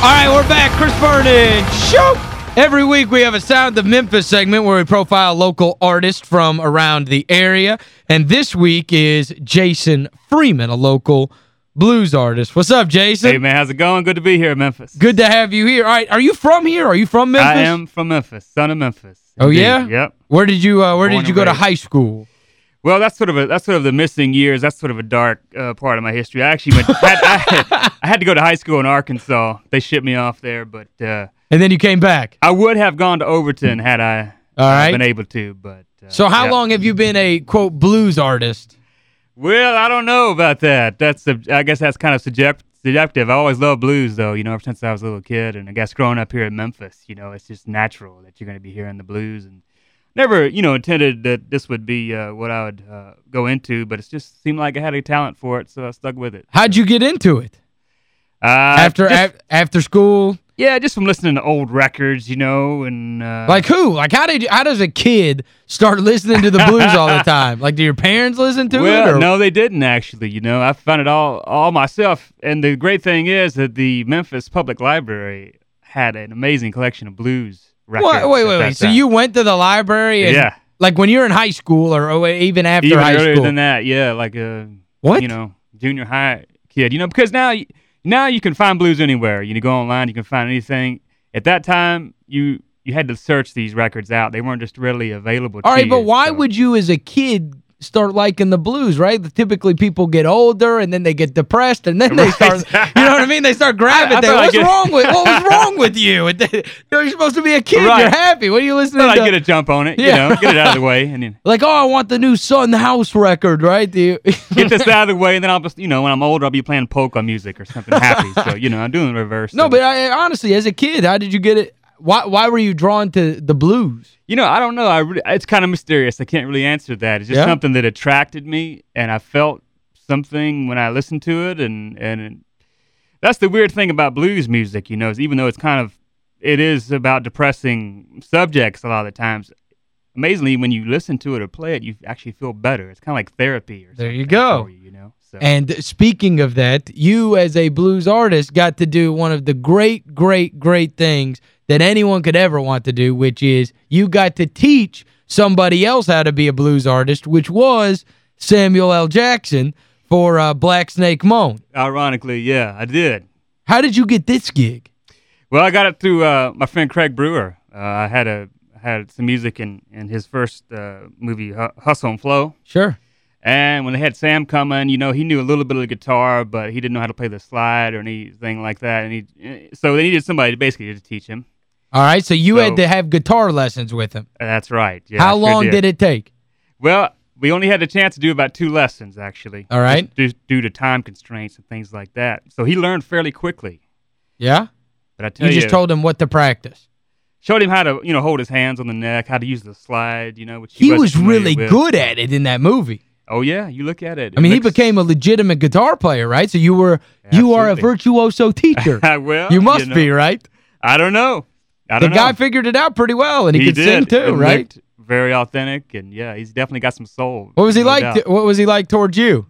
All right, we're back. Chris Vernon. Show. Every week we have a Sound of Memphis segment where we profile local artists from around the area. And this week is Jason Freeman, a local blues artist. What's up, Jason? Hey, man. How's it going? Good to be here, Memphis. Good to have you here. All right, are you from here? Are you from Memphis? I am from Memphis, son of Memphis. Oh, Indeed. yeah? Yep. Where did you uh, where Born did you go to high school? Well, that's sort of a that's sort of the missing years. That's sort of a dark uh, part of my history. I actually went, had, I, I had to go to high school in Arkansas. They shipped me off there, but uh, And then you came back. I would have gone to Overton had I All uh, been able to. But uh, So how yeah. long have you been a, quote, blues artist? Well, I don't know about that. That's I guess that's kind of subject, subjective. I always loved blues, though. You know, ever since I was a little kid, and I guess growing up here in Memphis, you know, it's just natural that you're going to be hearing the blues, and never, you know, intended that this would be uh, what I would uh, go into, but it just seemed like I had a talent for it, so I stuck with it. How'd you get into it? Uh, After just- af after school? yeah, just from listening to old records, you know, and uh, Like who? Like how did you, how does a kid start listening to the blues all the time? Like do your parents listen to well, it? Or? no, they didn't actually. You know, I found it all all myself. And the great thing is that the Memphis Public Library had an amazing collection of blues. What? Wait, wait, wait. So you went to the library? And, Yeah. Like when you're in high school or, even after even high earlier school? than that, yeah, like a What? you know junior high kid. You know, because now now you can find blues anywhere. You go online, you can find anything. At that time, you you had to search these records out. They weren't just readily available. All right, but you, why so- would you as a kid start liking the blues, right? Typically people get older and then they get depressed and then they Right. start, you know what I mean? They start I'd What's wrong with, what was wrong with you? You're supposed to be a kid. Right. You're happy. What are you listening Thought to? I'd get a jump on it, Yeah. you know, get it out of the way, and then Like, oh, I want the new Sun House record, right? Do you- get this out of the way, and then I'll just, you know, when I'm older, I'll be playing polka music or something happy. So, you know, I'm doing the reverse. no, but. I, honestly, as a kid, how did you get it? Why why were you drawn to the blues? You know, I don't know. I really, it's kind of mysterious. I can't really answer that. It's just Yeah? something that attracted me, and I felt something when I listened to it, and and it, that's the weird thing about blues music. You know, is even though it's kind of it is about depressing subjects a lot of the times. Amazingly, when you listen to it or play it, you actually feel better. It's kind of like therapy or There you go. you, you know. So And speaking of that, you as a blues artist got to do one of the great, great, great things that anyone could ever want to do, which is you got to teach somebody else how to be a blues artist, which was Samuel L. Jackson for uh, Black Snake Moan. ironically, yeah, I did. How did you get this gig? Well, I got it through uh, my friend Craig Brewer. Uh, I had a had some music in in his first uh, movie, Hu- Hustle and Flow. Sure. And when they had Sam coming, you know, he knew a little bit of the guitar, but he didn't know how to play the slide or anything like that. And he, eh, so they needed somebody to basically to teach him. All right, so you had to have guitar lessons with him. That's right. Yeah, How sure long did. did it take? Well, we only had the chance to do about two lessons, actually. All right. Due, due to time constraints and things like that. So he learned fairly quickly. Yeah? But I tell You you, just told him what to practice. showed him how to, you know, hold his hands on the neck, how to use the slide, you know, which He wasn't was really with. good at it in that movie. Oh yeah, you look at it. I mean, he became a legitimate guitar player, right? So you were you are a virtuoso teacher. well, you must know, be, right? I don't know. I The don't guy know. figured it out pretty well, and he, could did. sing too, It right? very authentic, and yeah, he's definitely got some soul. What was he no like? doubt. What was he like towards you?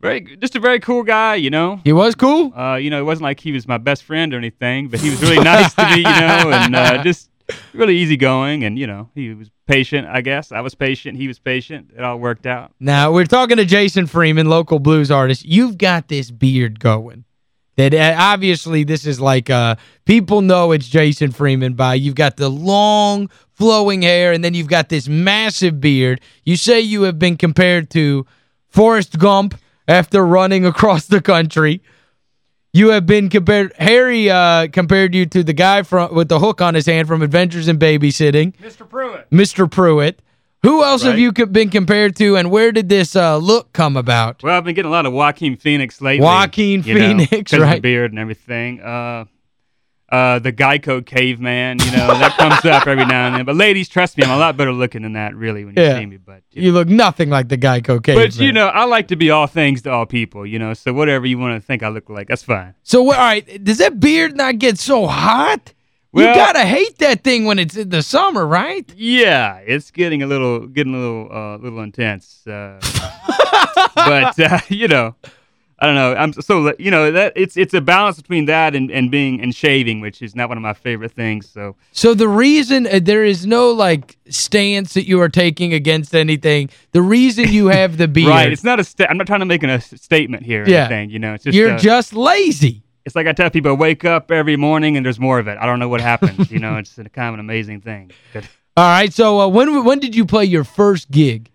Very, just a very cool guy, you know. He was cool. Uh, you know, it wasn't like he was my best friend or anything, but he was really nice to me, you know, and uh, just really easygoing, and you know, he was patient. I guess I was patient. He was patient. It all worked out. Now we're talking to Jason Freeman, local blues artist. You've got this beard going. That uh, obviously this is like uh people know it's Jason Freeman by you've got the long flowing hair and then you've got this massive beard. You say you have been compared to Forrest Gump after running across the country. You have been compared Harry uh compared you to the guy from with the hook on his hand from Adventures in Babysitting. Mr. Pruitt. Mr. Pruitt. Who else have you been compared to, and where did this uh, look come about? Well, I've been getting a lot of Joaquin Phoenix lately. Joaquin Phoenix, know, Phoenix, 'cause the right. beard and everything. Uh, uh, the Geico caveman, you know, that comes up every now and then. But ladies, trust me, I'm a lot better looking than that, really, when you Yeah. see me. But you You look nothing like the Geico caveman. But you know, I like to be all things to all people, you know. So whatever you want to think I look like, that's fine. So, all right, does that beard not get so hot? you got to hate that thing when it's in the summer, right? Yeah, it's getting a little, getting a little, uh, little intense. Uh, but uh, you know, I don't know. I'm so you know that it's it's a balance between that and, and being and shaving, which is not one of my favorite things. So So the reason uh, there is no like stance that you are taking against anything. The reason you have the beard. right. It's not a I'm not trying to make an, a statement here or Yeah. anything, you know. It's just You're uh, just lazy. it's like I tell people wake up every morning and there's more of it. I don't know what happens, you know. It's a, kind of an amazing thing. All right. So uh, when when did you play your first gig?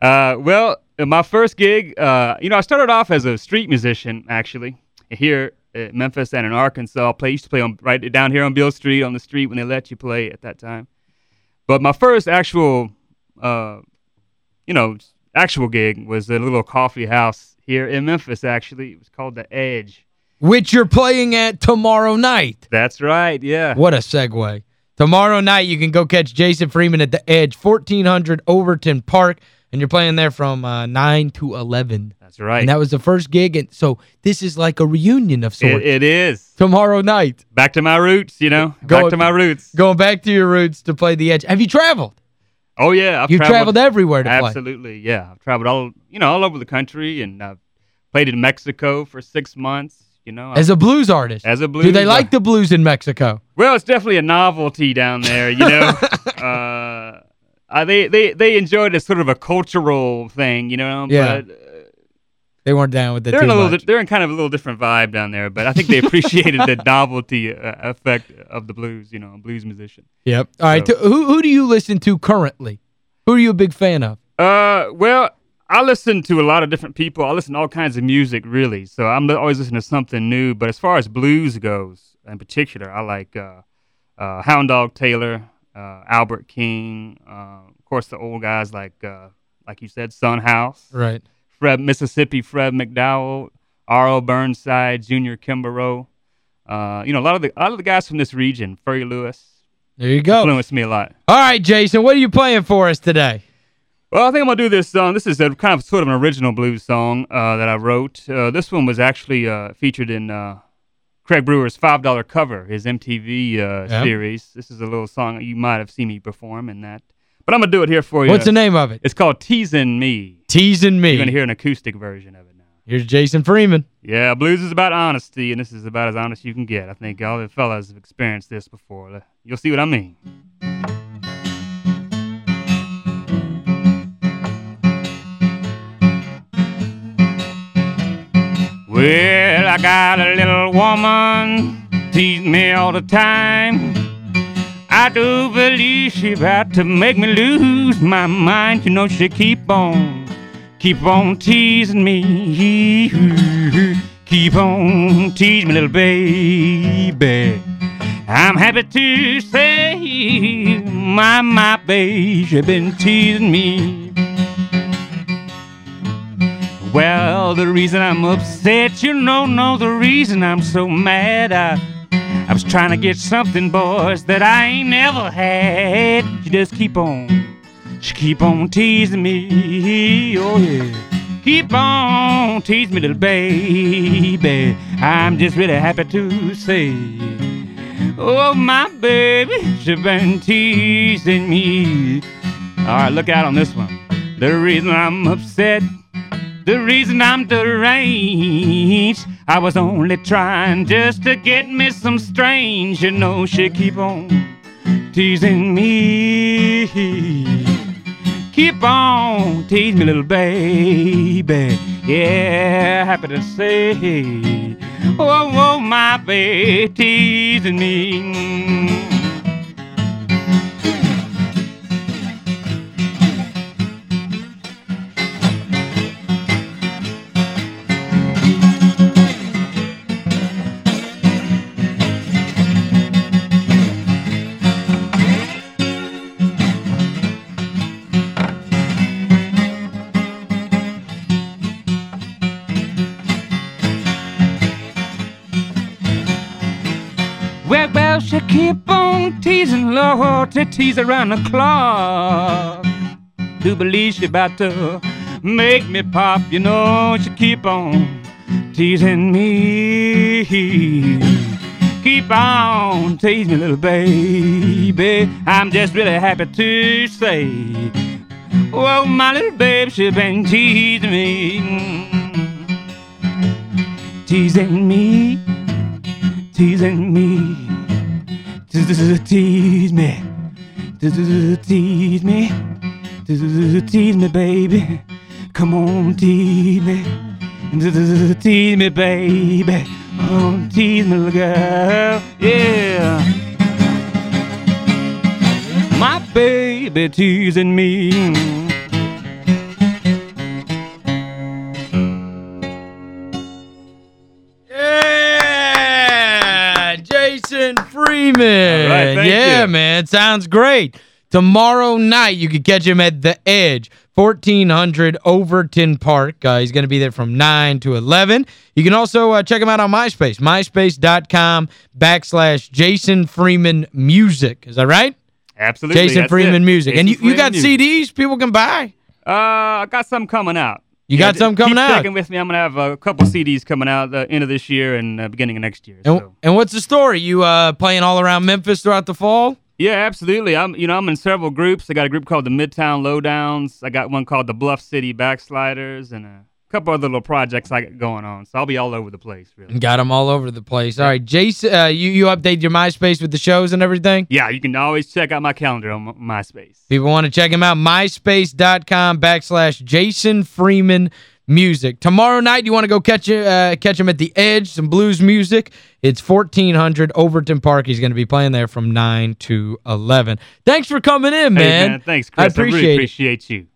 uh well, uh, my first gig, uh you know, I started off as a street musician actually here at Memphis and in Arkansas. I play, used to play on right down here on Beale Street on the street when they let you play at that time. But my first actual, uh, you know, actual gig was a little coffee house here in Memphis. Actually, it was called the Edge. Which you're playing at tomorrow night. That's right. Yeah. What a segue. Tomorrow night, you can go catch Jason Freeman at the Edge, 1400 Overton Park, and you're playing there from uh, 9 to 11. That's right. And that was the first gig, and so this is like a reunion of sorts. it, it is tomorrow night. back to my roots. You know, Go- back to my roots. Going back to your roots to play the Edge. Have you traveled? Oh yeah, I've you traveled, everywhere to play. Absolutely, yeah. I've traveled all you know all over the country, and I've played in Mexico for six months. You know, As a blues artist. As a blues Do they like the blues in Mexico? Well, it's definitely a novelty down there, you know. uh, uh, they, they, they enjoyed it as sort of a cultural thing, you know. Yeah. But, uh, They weren't down with it they're in a little, much. they're in kind of a little different vibe down there, but I think they appreciated the novelty uh, effect of the blues, you know, a blues musician. Yep. All right. So- t- who who do you listen to currently? Who are you a big fan of? Uh, well, I listen to a lot of different people. I listen to all kinds of music, really. So I'm always listening to something new. But as far as blues goes, in particular, I like uh, uh, Hound Dog Taylor, Albert King, uh, of course, the old guys like, uh, like you said, Son House, Right. Fred Mississippi, Fred McDowell, R.L. Burnside, Junior Kimbrough. Uh, you know, a lot of the a lot of the guys from this region, Furry Lewis, There you go. influenced me a lot. All right, Jason, what are you playing for us today? Well, I think I'm gonna do this song. This is a kind of sort of an original blues song uh, that I wrote. Uh, this one was actually uh, featured in uh, Craig Brewer's five dollar cover, his MTV uh, Yeah. series. This is a little song you might have seen me perform in that, but I'm gonna do it here for you. What's the name of it? It's called "Teasing Me." Teasing Me. You're gonna hear an acoustic version of it now. Here's Jason Freeman. Yeah, blues is about honesty, and this is about as honest you can get. I think all the fellas have experienced this before. You'll see what I mean. Well, I got a little woman tease me all the time. I do believe she about to make me lose my mind. You know she keep on, keep on teasing me. Keep on teasing me, little baby. I'm happy to say my my baby she been teasing me. Well, the reason I'm upset, you know, know the reason I'm so mad. I, I was trying to get something, boys, that I ain't never had. You just keep on, she keep on teasing me, oh yeah. Keep on teasing me, little baby. I'm just really happy to say, oh my baby, she been teasing me. All right, look out on this one. The reason I'm upset. The reason I'm deranged, I was only trying just to get me some strange. You know, she keep on teasing me. Keep on teasing me, little baby. Yeah, happy to say, oh, oh, my baby teasing me. Well, well, she keep on teasing, Lord, to tease around the clock. Do believe she about to make me pop, you know, she keep on teasing me. Keep on teasing me, little baby. I'm just really happy to say, oh, my little baby, she been teasing me. teasing me, teasing me, tease me, tease me, tease me, baby. Come on, tease me, tease me, baby. Oh, tease me, girl, yeah. My baby teasing me. Freeman. right, yeah, you. man. Sounds great. Tomorrow night, you can catch him at The Edge, 1400 Overton Park. Uh, he's going to be there from 9 to 11. You can also uh, check him out on MySpace, myspace.com backslash Jason Freeman Music. Is that right? Absolutely. Jason Freeman it. Music. and you, Jason you got Freeman Music. CDs people can buy? Uh, I got some coming out. You got d- some coming out? checking with me. I'm going to have a couple CDs coming out the end of this year and uh, beginning of next year. And, So. and what's the story? You uh, playing all around Memphis throughout the fall? Yeah, absolutely. I'm, you know, I'm in several groups. I got a group called the Midtown Lowdowns. I got one called the Bluff City Backsliders, and a couple other little projects I got going on. So I'll be all over the place, really. Got them all over the place. All right, Jason, uh, you, you update your MySpace with the shows and everything? Yeah, you can always check out my calendar on MySpace. People want to check him out, myspace.com backslash Jason Freeman Music. Tomorrow night, you want to go catch uh, catch him at The Edge, some blues music. It's 1400 Overton Park. He's going to be playing there from 9 to 11. Thanks for coming in, Hey, man. man, thanks, Chris. I, appreciate really appreciate you.